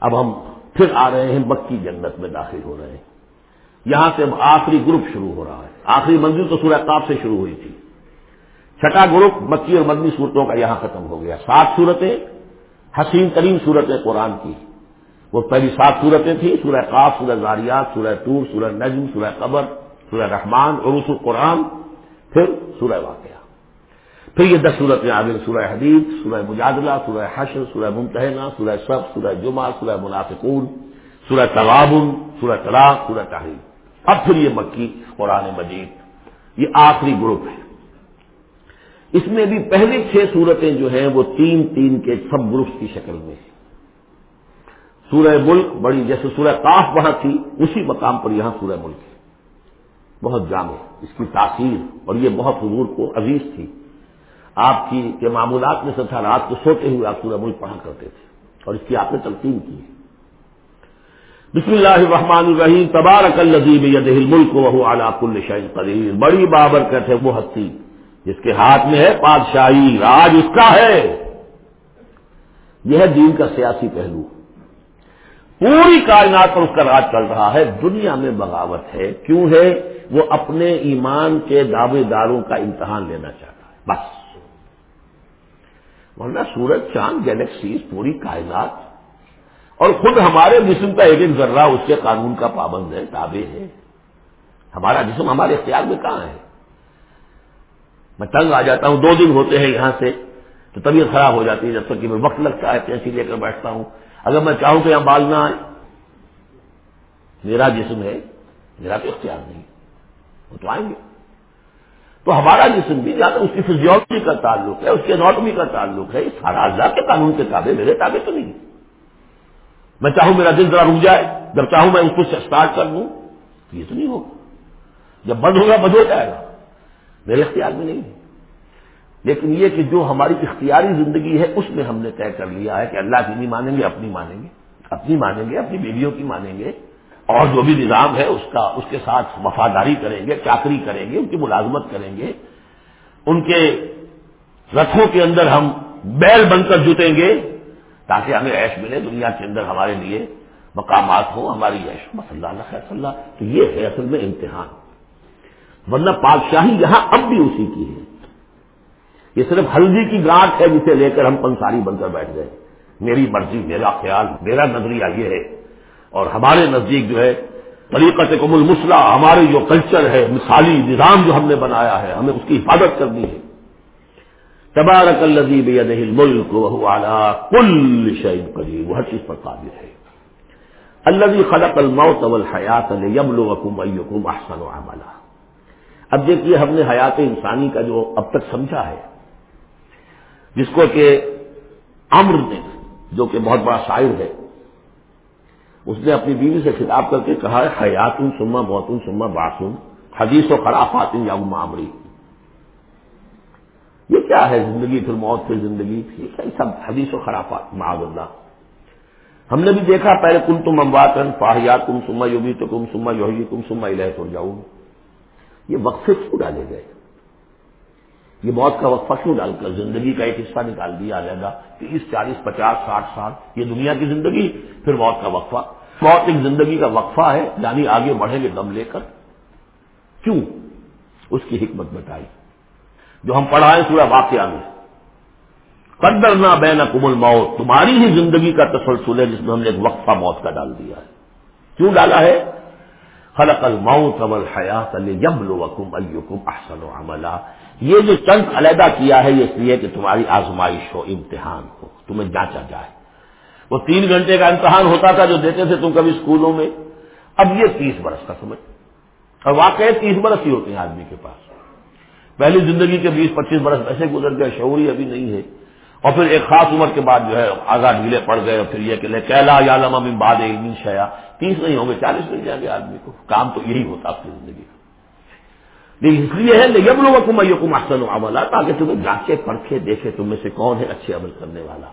اب ہم پھر آ رہے ہیں مکی جنت میں داخل ہو رہے ہیں۔ یہاں سے اب آخری گروپ شروع ہو رہا ہے۔ آخری منزل تو سورہ کاف سے شروع ہوئی تھی۔ چھٹا گروپ مکی اور مدنی صورتوں کا یہاں ختم ہو گیا۔ سات صورتیں، حسین ترین صورتیں قرآن کی۔ وہ پہلی سات صورتیں تھیں، سورہ قاف، سورہ زاریات، سورہ طور، سورہ نجم، سورہ قبر، سورہ رحمان عروس القرآن پھر سورہ واقعہ۔ پھر یہ دس صورتیں آگے سورہ حدیث سورہ مجادلہ، سورہ حشر، سورہ ممتحنہ، سورہ سب، سورہ جمعہ، سورہ منافقون، سورہ تغابن، سورہ طلاق، سورہ تحریر اب پھر یہ مکی قرآن مجید، یہ آخری گروپ ہے۔ اس میں بھی پہلی چھ صورتیں جو ہیں وہ تین تین کے سب گروپس کی شکل میں ہیں۔ سورہ ملک بڑی، جیسے سورہ کاف وہاں تھی، اسی مقام پر یہاں سورہ ملک ہے۔ بہت جامع اس کی تاثیر اور یہ بہت حضور کو عزیز تھی۔ آپ کی کے معمولات میں سے تھا، رات کو سوتے ہوئے آپ سورہ ملک پڑھا کرتے تھے، اور اس کی آپ نے تلقین کی۔ بسم اللہ الرحمن الرحیم، تبارک الزیب یدہ الملک وہ علاق الشعین قدیر۔ بڑی بابر کہتے وہ ہستی، جس کے ہاتھ میں ہے بادشاہی، راج اس کا ہے۔ یہ ہے دین کا سیاسی پہلو۔ پوری کائنات پر اس کا راج چل رہا ہے، دنیا میں بغاوت ہے۔ کیوں ہے؟ وہ اپنے ایمان کے دعوے داروں کا امتحان لینا چاہتا ہے۔ بس۔ ورنہ سورج، چاند گیلیکسیز پوری کائنات اور خود ہمارے جسم کا ایک ایک ذرہ اس کے قانون کا پابند ہے، تابع ہے۔ ہمارا جسم ہمارے اختیار میں کہاں ہے؟ میں تنگ آ جاتا ہوں، دو دن ہوتے ہیں یہاں سے تو طبیعت خراب ہو جاتی ہے جب تک کہ میں وقت لگتا ہے پیسی لے کر بیٹھتا ہوں۔ اگر میں چاہوں کہ یہاں بال نہ آئے، میرا جسم ہے، میرا تو اختیار نہیں، وہ تو آئیں گے۔ تو ہمارا جسم بھی جہاں اس کی فزیولوجی کا تعلق ہے، اس کی اناٹمی کا تعلق ہے۔ سارا اللہ کے قانون کے تابع، میرے تابع تو نہیں۔ میں چاہوں میرا دل ذرا رک جائے، جب چاہوں میں اس کو اسٹارٹ کر دوں، تو یہ تو نہیں ہوگا۔ جب بند ہوگا، بند ہو جائے گا۔ میرے اختیار میں نہیں ہے۔ لیکن یہ کہ جو ہماری اختیاری زندگی ہے، اس میں ہم نے طے کر لیا ہے کہ اللہ کی نہیں مانیں گے، اپنی مانیں گے۔ اپنی مانیں گے، اپنی بیویوں کی مانیں گے۔ اور جو بھی نظام ہے اس کا اس کے ساتھ وفاداری کریں گے، چاکری کریں گے، ان کی ملازمت کریں گے۔ ان کے رتھوں کے اندر ہم بیل بن کر جتیں گے تاکہ ہمیں ایش ملے، دنیا کے اندر ہمارے لیے مقامات ہوں، ہماری ایش مسلح اللہ خیر، اللہ۔ تو یہ ہے اصل میں امتحان۔ ورنہ پادشاہی یہاں اب بھی اسی کی ہے۔ یہ صرف ہلدی کی گانٹ ہے جسے لے کر ہم پنساری بن کر بیٹھ گئے۔ میری مرضی، میرا خیال، میرا نظریہ یہ ہے اور ہمارے نزدیک جو ہے طریقت کم المسلح ہمارے جو کلچر ہے، مثالی نظام جو ہم نے بنایا ہے، ہمیں اس کی حفاظت کرنی ہے۔ تبارک الزیب ملک کل شعیب قریب وہ ہر چیز پر قابل ہے۔ اللہ خلق الموت والحیات یبلوکم ایکم احسن عملا۔ اب دیکھیے، ہم نے حیات انسانی کا جو اب تک سمجھا ہے، جس کو کہ امر نے، جو کہ بہت بڑا شاعر ہے اس نے اپنی بیوی سے خطاب کر کے کہا ہے حیات سما موتن سما باسن حدیث و خرافات یا معمری یہ کیا ہے زندگی پھر موت پھر زندگی؟ یہ سب حدیث و خرافات؟ معاذ اللہ۔ ہم نے بھی دیکھا پہلے کم تم امباتن فاہیات تم سما یوگی تو کم سما یوگی تم سما الہ جاؤ یہ وقفے کیوں ڈالے گئے یہ موت کا وقفہ کیوں ڈال کر، زندگی کا ایک حصہ نکال دیا جائے گا تیس چالیس، پچاس، ساٹھ سال یہ دنیا کی زندگی، پھر موت کا وقفہ۔ موت ایک زندگی کا وقفہ ہے یعنی آگے بڑھیں گے، دم لے کر۔ کیوں؟ اس کی حکمت بتائی۔ جو ہم پڑھائیں سورہ واقعہ میں قدر نہ بین کمل موت تمہاری ہی زندگی کا تسلسل ہے جس میں ہم نے ایک وقفہ موت کا ڈال دیا ہے۔ کیوں ڈالا ہے؟ خلق الموت والحیات لیبلوکم ایکم احسن عملا۔ یہ جو چند علیحدہ کیا ہے یہ اس لیے کہ تمہاری آزمائش ہو، امتحان ہو، تمہیں جانچا جائے۔ وہ تین گھنٹے کا امتحان ہوتا تھا جو دیتے تھے تم کبھی اسکولوں میں۔ اب یہ تیس برس کا سمجھ۔ اور واقعی تیس برس ہی ہوتے ہیں آدمی کے پاس۔ پہلی زندگی کے بیس پچیس برس ایسے گزر گئے، شعوری ابھی نہیں ہے۔ اور پھر ایک خاص عمر کے بعد جو ہے آزاد ڈھیلے پڑ گئے اور پھر یہ کہ کیلا یا لما باد شیا تیس نہیں ہوں گے، چالیس مل جائیں گے آدمی کو۔ کام تو یہی ہوتا آپ کی زندگی کا۔ لیکن اس لیے ہے لیکن لوگوں کو میں کو عملہ تاکہ تمہیں جانچے، پرکھے، دیکھے تم میں سے کون ہے اچھے عمل کرنے والا۔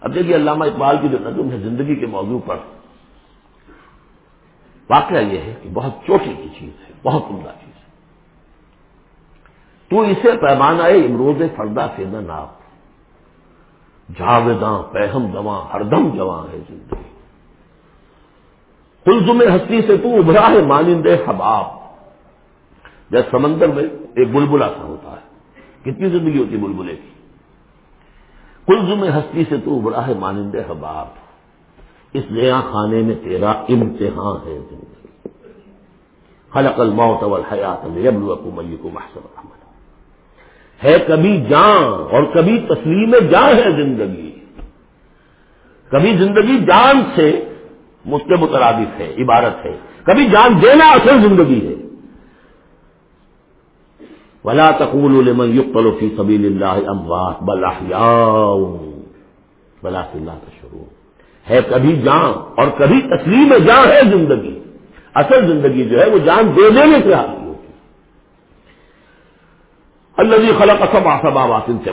اب دیکھیے علامہ اقبال کی جو نظم ہے زندگی کے موضوع پر، واقعہ یہ ہے کہ بہت چوٹی کی چیز ہے، بہت عمدہ چیز ہے۔ تو اسے پیمانہ امروز فردہ سے نہ ناپ۔ جاویداں پہم دواں ہر دم جواں ہے زندگی۔ کلزم ہستی سے تو ابھرا ہے مانند حباب جیسے سمندر میں ایک بلبلا سا ہوتا ہے، کتنی زندگی ہوتی ہے بلبلے کی؟ کلزم ہستی سے تو ابھرا ہے مانند حباب اس نیا خانے میں تیرا امتحان ہے زندگی۔ خلق الموت والحیات لیبلوکم ایکم احسن عملا۔ ہے کبھی جان اور کبھی تسلیم جان ہے زندگی۔ کبھی زندگی جان سے مجھ کے مترادف ہے، عبارت ہے۔ کبھی جان دینا اصل زندگی ہے۔ ولا تقول لمن يقتل في سبيل الله اموات بل احياء بلا اللہ کا شروع ہے کبھی جان اور کبھی تسلیم جان ہے زندگی۔ اصل زندگی جو ہے وہ جان دے دینے سے حاصل ہوتی اللہ خلق اسب آسب آسن سے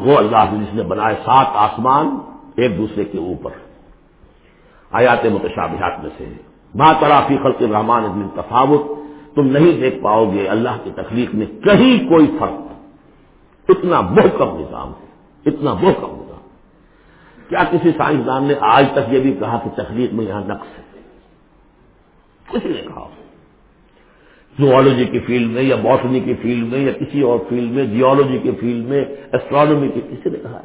وہ اللہ جس نے بنائے سات آسمان ایک دوسرے کے اوپر۔ آیات متشابہات میں سے ماں ترافی خلق رحمان ابن تفاوت، تم نہیں دیکھ پاؤ گے اللہ کی تخلیق میں کہیں کوئی فرق۔ اتنا محکم نظام ہے۔ اتنا محکم نظام۔ کیا کسی سائنسدان نے آج تک یہ بھی کہا کہ تخلیق میں یہاں نقص ہے؟ کسی نے کہا۔ زوالوجی کی فیلڈ میں یا باٹنی کی فیلڈ میں یا کسی اور فیلڈ میں جیولوجی کی فیلڈ میں ایسٹرانومی کی کسی نے کہا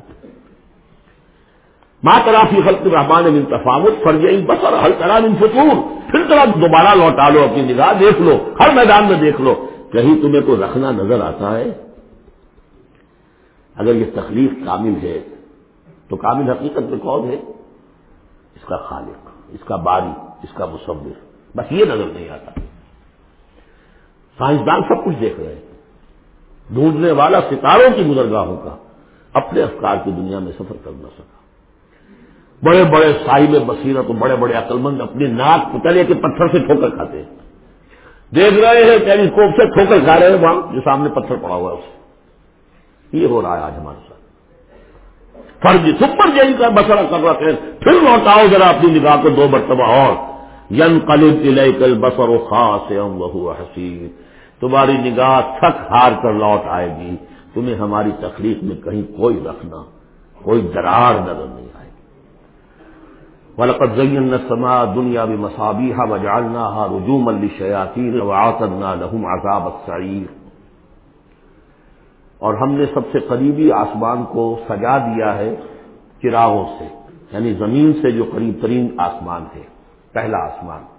ماں ترافی خلق رحمان من تفاوت فرج بسر ہر طرح من فطور۔ پھر طرح دوبارہ لوٹا لو، اپنی نگاہ دیکھ لو، ہر میدان میں دیکھ لو۔ کہیں تمہیں کو رکھنا نظر آتا ہے؟ اگر یہ تخلیق کامل ہے، تو کامل حقیقت میں کون ہے؟ اس کا خالق، اس کا باری، اس کا مصور۔ بس یہ نظر نہیں آتا۔ سائنسدان سب کچھ دیکھ رہے ہیں۔ ڈھونڈنے والا ستاروں کی گزرگاہوں کا، اپنے افکار کی دنیا میں سفر کر نہ سکا۔ بڑے بڑے صاحب بصیرت تو بڑے بڑے عقلمند اپنی ناک پتلے کے پتھر سے ٹھوکر کھاتے ہیں۔ دیکھ رہے ہیں ٹیلیسکوپ سے ٹھوکر کھا رہے ہیں وہاں، جو سامنے پتھر پڑا ہوا ہے اسے یہ ہو رہا ہے آج ہمارے ساتھ۔ فرض سپر جیل کا بسرا کر رہا ہے پھر لوٹاؤ ذرا اپنی نگاہ کو دو مرتبہ اور۔ ین قلب کل بسر و خاص حسین۔ تمہاری نگاہ تھک ہار کر لوٹ آئے گی۔ تمہیں ہماری تخلیق میں کہیں کوئی رکھنا کوئی درار نظر نہیں آئے ولقت زین سما دنیا بھی مسابی ہا وجالنا ہا رجوم الشیاتی وعطنا لہم عذاب السعیر اور ہم نے سب سے قریبی آسمان کو سجا دیا ہے چراغوں سے یعنی زمین سے جو قریب ترین آسمان ہے، پہلا آسمان۔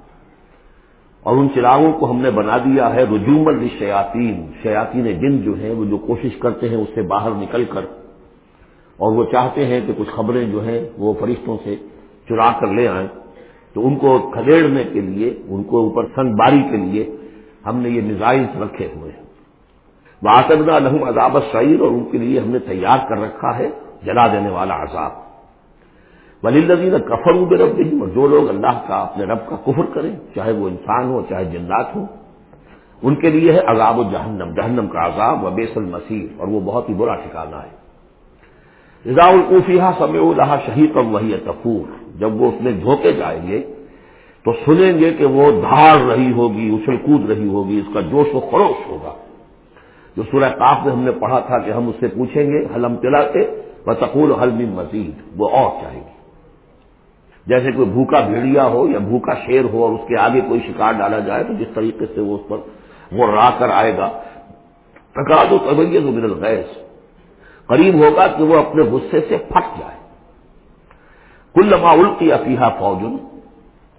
اور ان چراغوں کو ہم نے بنا دیا ہے رجوم الشیاطین شیاطین جن جو ہیں وہ جو کوشش کرتے ہیں اس سے باہر نکل کر۔ اور وہ چاہتے ہیں کہ کچھ خبریں جو ہیں وہ فرشتوں سے چرا کر لے آئیں۔ تو ان کو کھدیڑنے کے لیے، ان کو اوپر سن باری کے لیے ہم نے یہ میزائلس رکھے ہوئے ہیں۔ وہ لہم عذاب شعیر اور ان کے لیے ہم نے تیار کر رکھا ہے جلا دینے والا عذاب۔ ولی الدین کفر بے رب نہیں اور جو لوگ اللہ کا اپنے رب کا کفر کریں، چاہے وہ انسان ہو، چاہے جنات ہو ان کے لیے ہے عذاب و جہنم جہنم کا عذاب و بیس المسیر اور وہ بہت ہی برا ٹھکانا ہے۔ رضا القوفیہ سمع الحا شہید اور وہی تفور۔ جب وہ اس میں دھوکے جائیں گے، تو سنیں گے کہ وہ دھاڑ رہی ہوگی، اچھل کود رہی ہوگی، اس کا جوش و خروش ہوگا۔ جو سورہ کاف میں ہم نے پڑھا تھا کہ ہم اس سے پوچھیں گے حلم تلا کے بتقول حلم مزید وہ اور چاہے گی جیسے کوئی بھوکا بھیڑیا ہو یا بھوکا شیر ہو اور اس کے آگے کوئی شکار ڈالا جائے تو جس طریقے سے وہ اس پر وہ را کر آئے گا ٹکا دو طبیعت من الغیث قریب ہوگا کہ وہ اپنے غصے سے پھٹ جائے۔ کل لما القی افیہ فوجن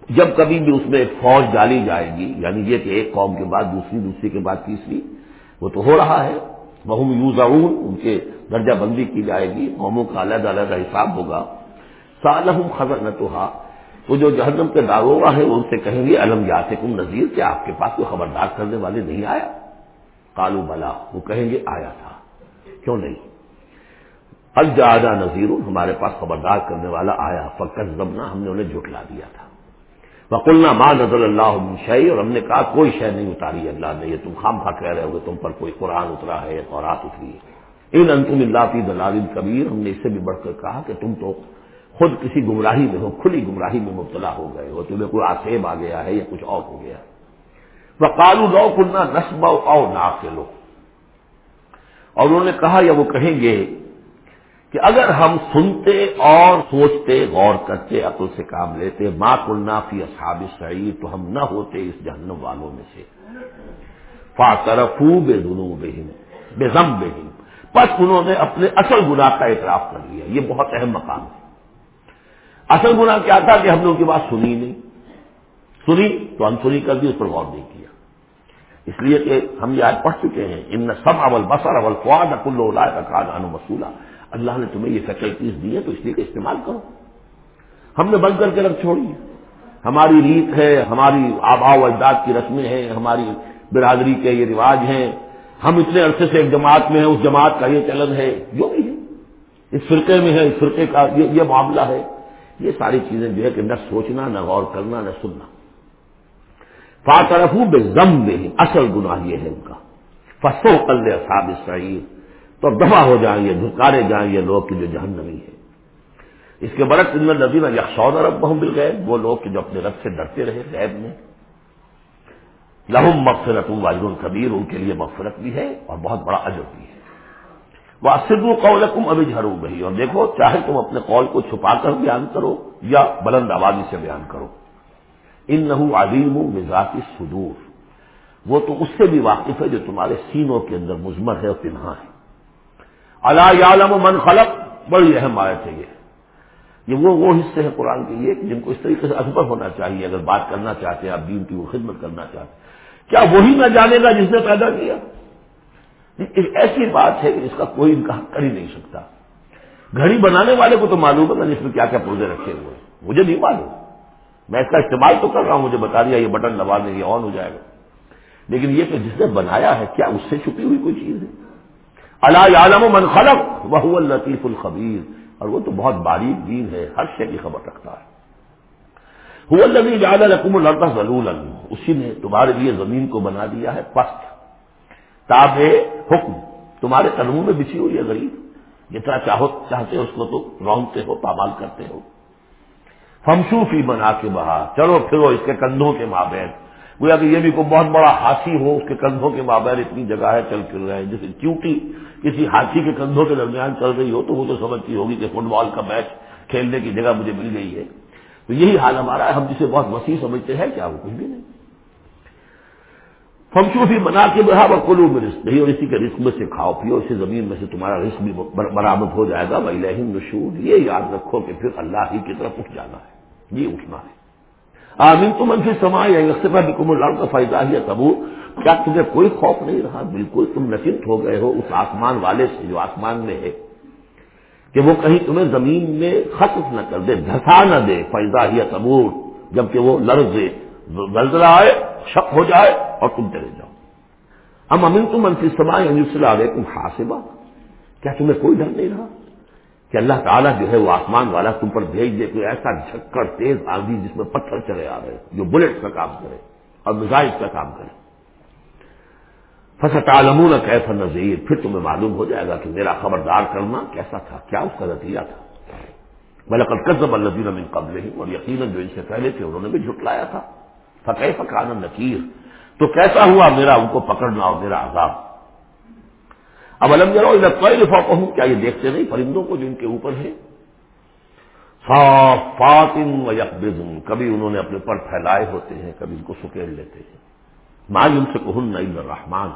جب کبھی بھی اس میں ایک فوج ڈالی جائے گی یعنی یہ کہ ایک قوم کے بعد دوسری دوسری کے بعد تیسری، وہ تو ہو رہا ہے۔ بہم یوز ان کے درجہ بندی کی جائے گی، قوموں کا علیحدہ علیحدہ حساب ہوگا۔ سالحم خبر نہ تو وہ جو جہنم کے داروگا ہے ان سے کہیں گے علم یات کم نذیر؟ کیا آپ کے پاس کوئی خبردار کرنے والے نہیں آیا؟ کالو بلا، وہ کہیں گے، آیا تھا۔ کیوں نہیں؟ الجادہ نذیر؟ ہمارے پاس خبردار کرنے والا آیا۔ فکر زبنا ہم نے انہیں جھٹلا دیا تھا۔ وقلنا ماں نظر اللہ شعی اور ہم نے کہا، کوئی شے نہیں اتاری اللہ نے، یہ تم خام خواہ کہہ رہے ہو تم پر کوئی قرآن اترا ہے اور اتری ہے۔ ان انتم اللہ کی دلال کبیر ہم نے اس سے بھی بڑھ کر کہا کہ تم تو خود کسی گمراہی میں ہو، کھلی گمراہی میں مبتلا ہو گئے ہو، تمہیں کوئی آسیب آ گیا ہے یا کچھ اور ہو گیا وہ کالو لو کننا نسب او نا نہ اور انہوں نے کہا، یا وہ کہیں گے کہ اگر ہم سنتے اور سوچتے، غور کرتے، عقل سے کام لیتے ماں کلنا فی اصحاب سعید تو ہم نہ ہوتے اس جہنم والوں میں سے۔ فا طرفو بے دنوں بہن بے غم بہن بس انہوں نے اپنے اصل گناہ کا اعتراف کر لیا۔ یہ بہت اہم مقام ہے۔ اصل گناہ کیا تھا کہ ہم نے ان کی بات سنی نہیں۔ سنی تو انسنی کر دی، اس پر غور نہیں کیا۔ اس لیے کہ ہم یہ آج پڑھ چکے ہیں، ان سب اول بسر اول فواد اکل کا کان انو مسولہ اللہ نے تمہیں یہ فیکلٹیز دی ہے تو اس لیے کہ استعمال کرو۔ ہم نے بند کر کے رکھ چھوڑی۔ ہماری ریت ہے، ہماری آبا و اجداد کی رسمیں ہیں، ہماری برادری کے یہ رواج ہیں۔ ہم اتنے عرصے سے ایک جماعت میں ہیں، اس جماعت کا یہ چلن ہے۔ جو بھی ہے۔ اس فرقے میں ہے، اس فرقے کا یہ معاملہ ہے۔ یہ ساری چیزیں جو ہے کہ نہ سوچنا، نہ غور کرنا، نہ سننا۔ فا بے ضم میں اصل گناہ یہ ہے ان کا۔ فسو کل اصحاب اسرائیل تو دفاع ہو جائیں گے دھکارے جائیں گے لوگ کی جو جہنمی ہے اس کے برعکس ان میں نظیر یا ارب بہم مل گئے وہ لوگ جو اپنے رب سے ڈرتے رہے غیب میں۔ لہم مغفرت واجر القبیر ان کے لیے مغفرت بھی ہے اور بہت بڑا عجب بھی ہے۔ وہ اسد قولکم ابھی جھرو گئی اور دیکھو، چاہے تم اپنے قول کو چھپا کر بیان کرو یا بلند آبادی سے بیان کرو۔ ان نحو عظیم مزاقی صدور وہ تو اس سے بھی واقف ہے جو تمہارے سینوں کے اندر مزمر ہے اور پنہا ہے۔ اللہ عالم و من خلق، بڑی اہم آیت ہے یہ۔ یہ وہ وہ حصے ہیں قرآن کے لیے جن کو اس طریقے سے اکبر ہونا چاہیے۔ اگر بات کرنا چاہتے ہیں، آپ دین کی وہ خدمت کرنا چاہتے ہیں۔ کیا وہی نہ جانے گا جس نے پیدا کیا؟ ایک ایسی بات ہے کہ اس کا کوئی انکار کر ہی نہیں سکتا۔ گھڑی بنانے والے کو تو معلوم ہے نا جس میں کیا کیا پودے رکھے ہوئے مجھے نہیں معلوم۔ میں اس کا استعمال تو کر رہا ہوں، مجھے بتا دیا یہ بٹن دبا دیں، یہ آن ہو جائے گا۔ لیکن یہ کہ جس نے بنایا ہے، کیا اس سے چھپی ہوئی کوئی چیز ہے؟ اللہ عالم و من خلق وہ الطیف الخبیر۔ اور وہ تو بہت باریک دین ہے، ہر شے کی خبر رکھتا ہے۔ زیادہ رقم الرتا ضلول اسی نے تمہارے لیے زمین کو بنا دیا ہے پست تاب حکم۔ تمہارے قدموں میں بچھی ہوئی ہے غریب۔ جتنا چاہو چاہتے ہو اس کو تو رونگتے ہو، پامال کرتے ہو۔ فمسو فی بنا کے بہا۔ چلو پھرو اس کے کندھوں کے مابین۔ گویا کہ یہ بھی کوئی بہت بڑا ہاتھی ہو، اس کے کندھوں کے مابین اتنی جگہ ہے، چل پھر رہے ہیں۔ جیسے چیوٹی کسی ہاتھی کے کندھوں کے درمیان چل رہی ہو تو وہ تو سمجھتی ہوگی کہ فٹ بال کا میچ کھیلنے کی جگہ مجھے مل گئی ہے۔ تو یہی حال ہمارا ہے۔ ہم جسے بہت وسیع سمجھتے ہیں، کیا وہ کچھ بھی نہیں۔ فمسو فی بنا کے بہا وہ کلو میں رسک نہیں، اور اسی کے رسک میں سے کھاؤ، پیو، اسی زمین میں سے تمہارا رسک بھی برآمد ہو جائے گا۔ بھائی لہم نشور یہ یاد رکھو کہ پھر اللہ ہی کی طرف اٹھ جانا ہے۔ یہ اٹھنا ہے۔ آمین تو منفی سما یا استفا بھی کم اللہ کا فائدہ ہی تبو کیا تمہیں کوئی خوف نہیں رہا؟ بالکل تم نچنت ہو گئے ہو اس آسمان والے سے جو آسمان میں ہے۔ کہ وہ کہیں تمہیں زمین میں خطف نہ کر دے، دھسا نہ دے۔ فائدہ ہی تبور۔ جبکہ وہ لرزے، زلزلہ آئے۔ شک ہو جائے اور تم چلے جاؤ۔ ہم امین تم منفی سما یا گئے تم حاصبہ کیا تمہیں کوئی ڈر نہیں رہا کہ اللہ تعالیٰ جو ہے وہ آسمان والا تم پر بھیج دے کوئی ایسا جھکڑ تیز آندھی جس میں پتھر چلے آ رہے جو بلٹ کا کام کرے اور میزائل کا کام کرے۔ فص عالمون کیسا نظیر پھر تمہیں معلوم ہو جائے گا کہ میرا خبردار کرنا کیسا تھا، کیا اس کا نتیجہ تھا۔ بلکہ قدم النظیر من قبل ہی اور یقیناً جو ان سے پہلے تھے انہوں نے بھی جھٹلایا تھا۔ فتح فقان نکیر تو کیسا ہوا میرا ان کو پکڑنا اور میرا عذاب؟ اب الم جرو ادھر لفاق ہوں کیا یہ دیکھتے نہیں؟ پرندوں کو جو ان کے اوپر ہے صاف و یکبزن کبھی انہوں نے اپنے پر پھیلائے ہوتے ہیں، کبھی ان کو سکیڑ لیتے ہیں۔ معلوم سے کہن نئی رحمان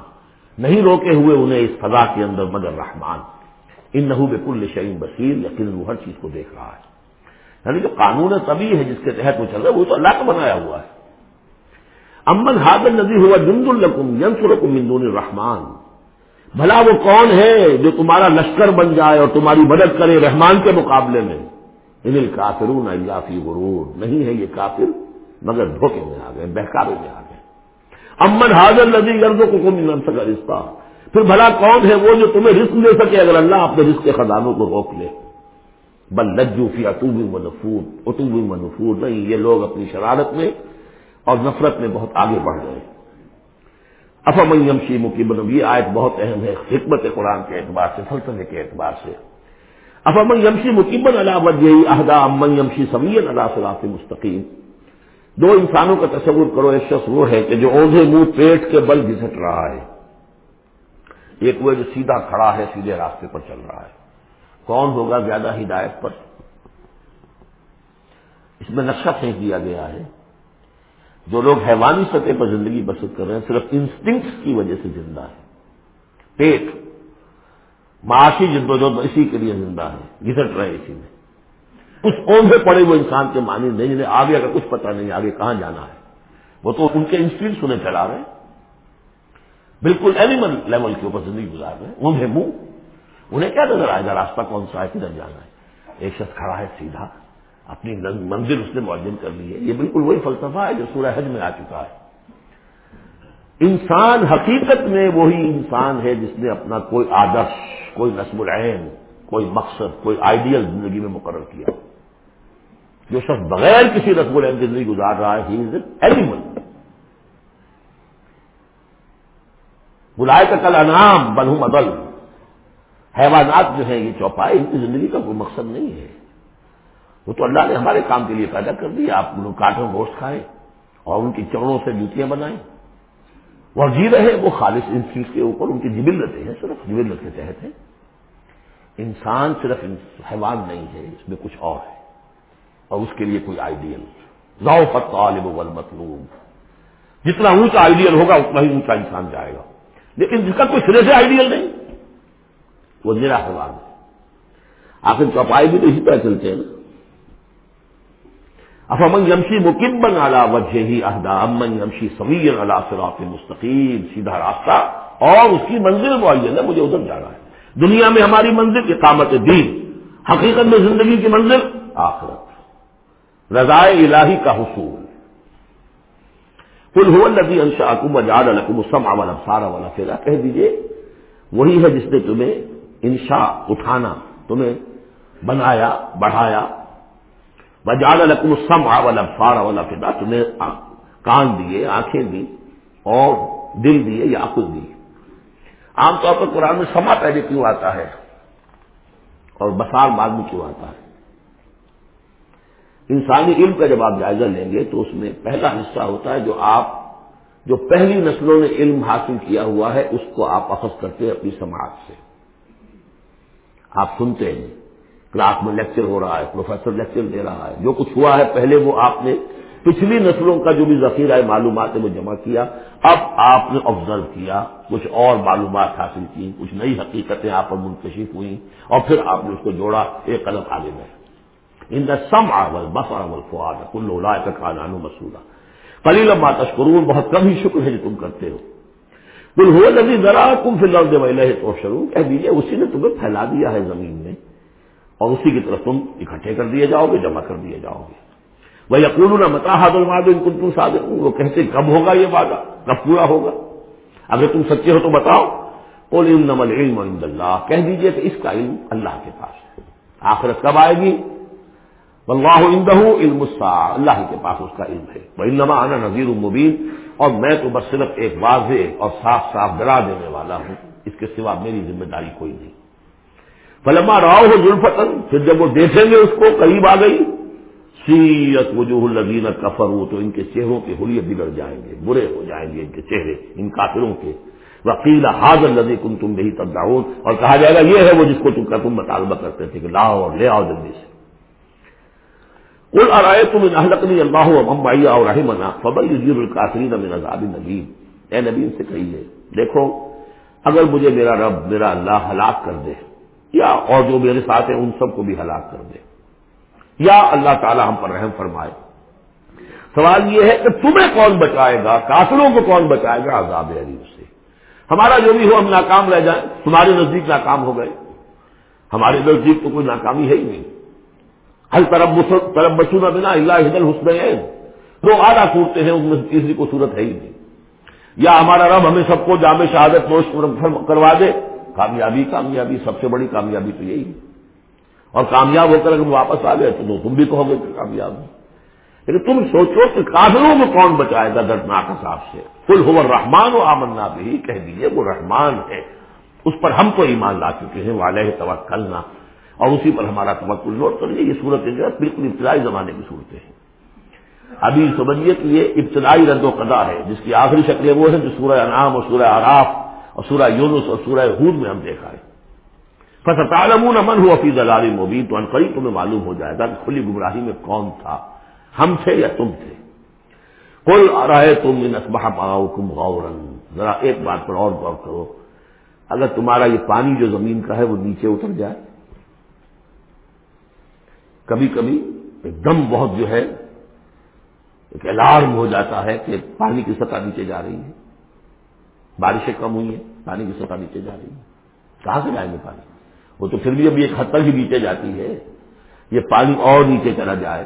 نہیں روکے ہوئے انہیں اس فضا کے اندر مگر رحمان۔ ان نحو بکل شعین بصیر لیکن وہ ہر چیز کو دیکھ رہا ہے۔ یعنی جو قانون طبی ہے جس کے تحت وہ چل رہا ہے، وہ تو اللہ کا بنایا ہوا ہے۔ امن حاضر نظیر ہوا جند القم ینسرکم من دون الرحمان بھلا وہ کون ہے جو تمہارا لشکر بن جائے اور تمہاری مدد کرے رحمان کے مقابلے میں؟ انل کافرون اللہ فی غرور۔ نہیں ہے یہ کافر، مگر دھوکے میں آ گئے بہکارے میں آ گئے۔ امن حاضر نظی گردوں کو کوئی مل سکا رشتہ پھر بھلا کون ہے وہ جو تمہیں رسک دے سکے اگر اللہ اپنے رسک کے خزانوں کو روک لے؟ بل لجو فی اٹوبی منفور اٹوبی منفور نہیں، یہ لوگ اپنی شرارت میں اور نفرت میں بہت آگے بڑھ گئے۔ افام یمشی مکیبن مطلب یہ آیت بہت اہم ہے حکمت قرآن کے اعتبار سے، فلسفے کے اعتبار سے۔ افام یمشی مکیبن اللہ وجہ اہدا امن یمشی سمین اللہ صلاح مستقیم۔ دو انسانوں کا تصور کرو، ایک شخص وہ ہے کہ جو اوندھے منہ پیٹ کے بل گھسٹ رہا ہے۔ ایک وہ جو سیدھا کھڑا ہے، سیدھے راستے پر چل رہا ہے۔ کون ہوگا زیادہ ہدایت پر؟ اس میں نقشہ پھینک دیا گیا ہے۔ جو لوگ حیوانی سطح پر زندگی بسر کر رہے ہیں، صرف انسٹنکٹس کی وجہ سے زندہ ہے پیٹ، معاشی جد و جد اسی کے لیے زندہ ہے گھسٹ رہے اسی میں۔ اس اون سے پڑے وہ انسان کے معنی نہیں جنہیں آگے کا کچھ پتہ نہیں، آگے کہاں جانا ہے؟ وہ تو ان کے انسٹنکٹس انہیں چلا رہے ہیں۔ بالکل اینیمل لیول کے اوپر زندگی گزار رہے ہیں۔ انہیں منہ۔ انہیں کیا نظر آئے گا، راستہ کون سا ہے، کدھر جانا ہے؟ ایک شخص کھڑا ہے، سیدھا۔ اپنی منزل اس نے معجن کر لی ہے۔ یہ بالکل وہی فلسفہ ہے جو سورہ حج میں آ چکا ہے۔ انسان حقیقت میں وہی انسان ہے جس نے اپنا کوئی آدرش، کوئی نصب العین، کوئی مقصد، کوئی آئیڈیل زندگی میں مقرر کیا۔ جو شخص بغیر کسی نصب العین زندگی گزار رہا ہے ہی از این اینیمل بلائے کا کل انعام بنو مدل حیوانات جو ہیں، یہ چوپائے ان کی زندگی کا کوئی مقصد نہیں ہے۔ وہ تو اللہ نے ہمارے کام کے لیے پیدا کر دیا۔ آپ لوگ کاٹوں گوشت کھائیں اور ان کی چڑوں سے جوتیاں بنائیں۔ وہ جی رہے، وہ خالص ان چیز کے اوپر ان کی جبلتیں ہیں، صرف جبلت کے تحت ہیں۔ انسان صرف حیوان نہیں ہے، اس میں کچھ اور ہے۔ اور اس کے لیے کوئی آئیڈیل ذوق طالب مطلوب جتنا اونچا آئیڈیل ہوگا، اتنا ہی اونچا انسان جائے گا۔ لیکن جس کا کوئی سرے سے آئیڈیل نہیں، وہ میرا حیوان ہے۔ آخر چوپائی بھی تو اسی طرح چلتے ہیں نا۔ افامن یمشی مکمبن اعلیٰ وجہ ہی اہدا، امن یمشی سویر اللہ سراف مستقیم، سیدھا راستہ، اور اس کی منزل معین ہے مجھے ادھر جانا ہے۔ دنیا میں ہماری منزل اقامت دین، حقیقت میں زندگی کی منزل آخرت۔ رضائے الہی کا حصول۔ کل ہو نبی انشا اکم اجاد القم سم والا سارا والا پھیلا کہہ دیجیے وہی ہے جس نے تمہیں انشا اٹھانا، تمہیں بنایا، بڑھایا بجال القم سم والا فارا والا فدا تمہیں کان دیے، آنکھیں دی اور دل دیے یا عقل دی عام طور پر قرآن میں سما پہلے کیوں آتا ہے اور بسار بعد میں کیوں آتا ہے؟ انسانی علم کا جب آپ جائزہ لیں گے تو اس میں پہلا حصہ ہوتا ہے جو آپ جو پہلی نسلوں نے علم حاصل کیا ہوا ہے، اس کو آپ اخذ کرتے ہیں اپنی سماج سے۔ آپ سنتے ہیں۔ کلاس میں لیکچر ہو رہا ہے پروفیسر لیکچر دے رہا ہے۔ جو کچھ ہوا ہے، پہلے وہ آپ نے پچھلی نسلوں کا جو بھی ذخیرہ ہے، معلومات ہے وہ جمع کیا۔ اب آپ نے آبزرو کیا، کچھ اور معلومات حاصل کی، کچھ نئی حقیقتیں آپ پر منتشف ہوئی اور پھر آپ نے اس کو جوڑا، ایک قدم آگے میں ان دا سم آول بس آول فواد کل کا خانان مسولہ کلی لمبا تشکرون، بہت کم ہی شکر ہے جو تم کرتے ہو۔ کل ہو نبی ذرا تم فی الحال تو شروع کہہ دیجیے اسی نے تمہیں پھیلا دیا ہے زمین میں۔ اور اسی کی طرف تم اکٹھے کر دیے جاؤ گے، جمع کر دیے جاؤ گے۔ وہ یقول نہ متا حاضر ان کو تم ساد وہ کہتے کب ہوگا یہ وعدہ؟ کب پورا ہوگا؟ اگر تم سچے ہو تو بتاؤ۔ بول علم علم اللہ کہہ دیجیے کہ اس کا علم اللہ کے پاس ہے۔ آخرت کب آئے گی؟ اللہ اندہ علم اللہ کے پاس اس کا علم ہے۔ وہ علما آنا نذیر المبین اور میں تو بس صرف ایک واضح اور صاف صاف ڈرا دینے والا ہوں۔ اس کے سوا میری ذمہ داری کوئی نہیں۔ فلما راؤ ہو پھر جب وہ دیکھیں گے اس کو، قریب آ گئی سیت وجوہ الذین کفر ہو تو ان کے چہروں کے حلیے بگڑ جائیں گے، برے ہو جائیں گے ان کے چہرے، ان کافروں کے۔ وکیل حاضر لذی کن تم نہیں تب اور کہا جائے گا، یہ ہے وہ جس کو تم کا تم مطالبہ کرتے تھے کہ لاؤ اور لے آؤ جلدی سے۔ کل ارائے تم ان اللہ ممبئی اور رحمنا فبل جیر القاصرین من عذاب نبی اے نبی سے کہیے، دیکھو، اگر مجھے میرا رب، میرا اللہ ہلاک کر دے یا اور جو میرے ساتھ ہیں، ان سب کو بھی ہلاک کر دے۔ یا اللہ تعالی ہم پر رحم فرمائے۔ سوال یہ ہے کہ تمہیں کون بچائے گا؟ کافروں کو کون بچائے گا؟ عذاب علی سے۔ ہمارا جو بھی ہو، ہم ناکام رہ جائیں۔ تمہارے نزدیک ناکام ہو گئے۔ ہمارے نزدیک تو کوئی ناکامی ہے ہی نہیں۔ ہر طرف طرف بچوں بنا اللہ حدل حسن دو آدھا صورتیں ہیں، ان میں تیسری کو صورت ہے ہی نہیں۔ یا ہمارا رب ہمیں سب کو جامع شہادت نوش کروا دے۔ کامیابی کامیابی سب سے بڑی کامیابی تو یہی ہے۔ اور کامیاب ہو کر اگر واپس آ گئے تو تم بھی کہو گے کہ کامیاب ہو۔ لیکن تم سوچو کہ کافروں میں کون بچائے گا دردناک حساب سے۔ کل ہو رحمان و آمنا بھی کہہ دیجیے وہ رحمان ہے۔ اس پر ہم تو ایمان لا چکے ہیں والے توکلنا۔ اور اسی پر ہمارا توکل نوٹ کر لیجیے یہ صورت جو ہے بالکل ابتدائی زمانے کی صورتیں ہیں۔ ابھی سمجھیے کہ یہ ابتدائی رد و قدا ہے، جس کی آخری شکلیں وہ ہیں جو سورہ انعام اور سورہ آراف اور سورہ یونس اور سورہ حود میں ہم دیکھا ہے۔ فصم امن ہو فیض العال مبین تو انقریب تمہیں معلوم ہو جائے گا کہ کھلی گمراہی میں کون تھا۔ ہم تھے یا تم تھے؟ کل رہے تم ان اسبہ پاؤ کم غورن ذرا ایک بات پر اور غور کرو۔ اگر تمہارا یہ پانی جو زمین کا ہے وہ نیچے اتر جائے۔ کبھی کبھی ایک دم بہت جو ہے، ایک الارم ہو جاتا ہے کہ پانی کی سطح نیچے جا رہی ہے۔ بارشیں کم ہوئی ہیں۔ پانی کی سطح نیچے جا رہی ہے کہاں سے جائیں گے پانی؟ وہ تو پھر بھی ابھی ایک حد تک ہی نیچے جاتی ہے۔ یہ پانی اور نیچے چلا جائے۔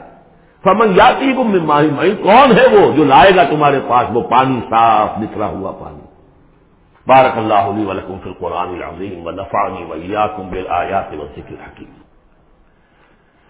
فمن جاتی کو ماہی کون ہے وہ جو لائے گا تمہارے پاس؟ وہ پانی صاف نکلا ہوا پانی۔ بارک اللہ علی ولکم فی القرآن العظیم و نفعنی و ایاکم بالآیات و ذکر حکیم